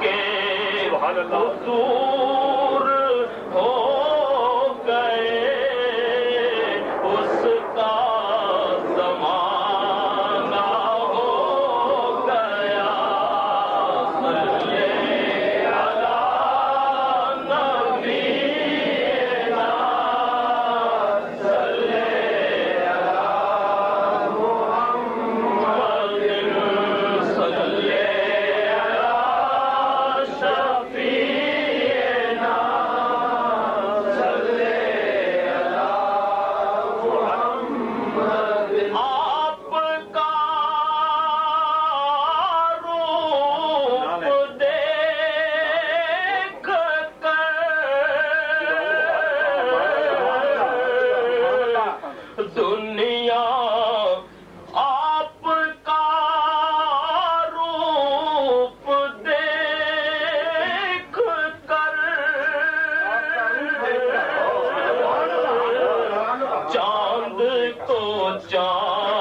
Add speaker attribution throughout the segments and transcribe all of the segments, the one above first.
Speaker 1: کے حضور تو جان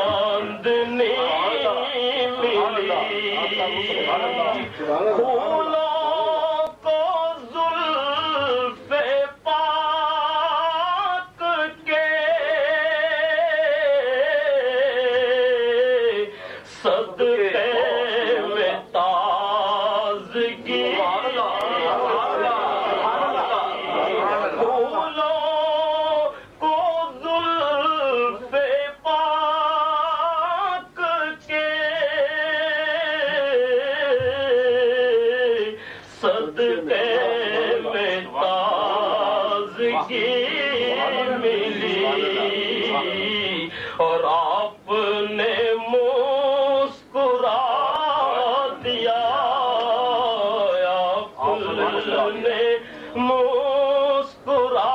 Speaker 1: ملی اور آپ نے مسکرا دیا آپ نے مسکرا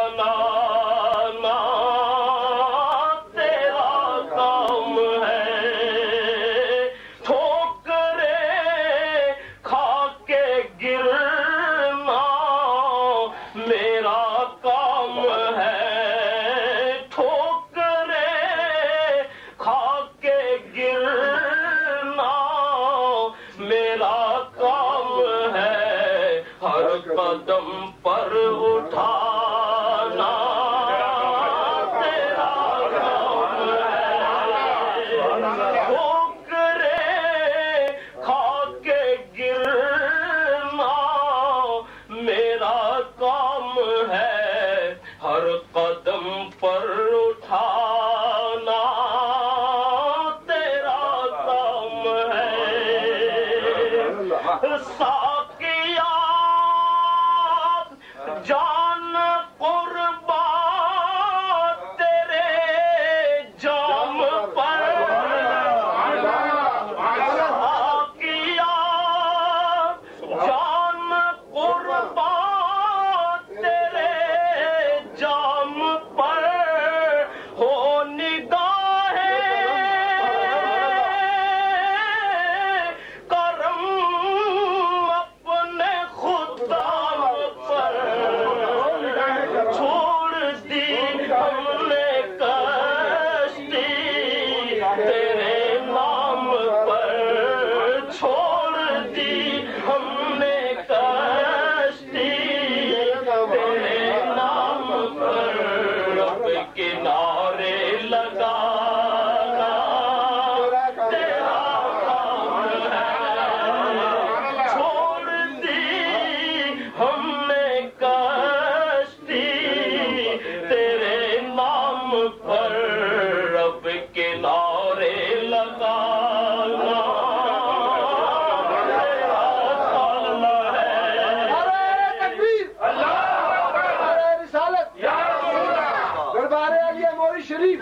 Speaker 1: قدم پر اٹھانا تیرا کرے کھا کے گرنا میرا کام ہے ہر قدم پر جی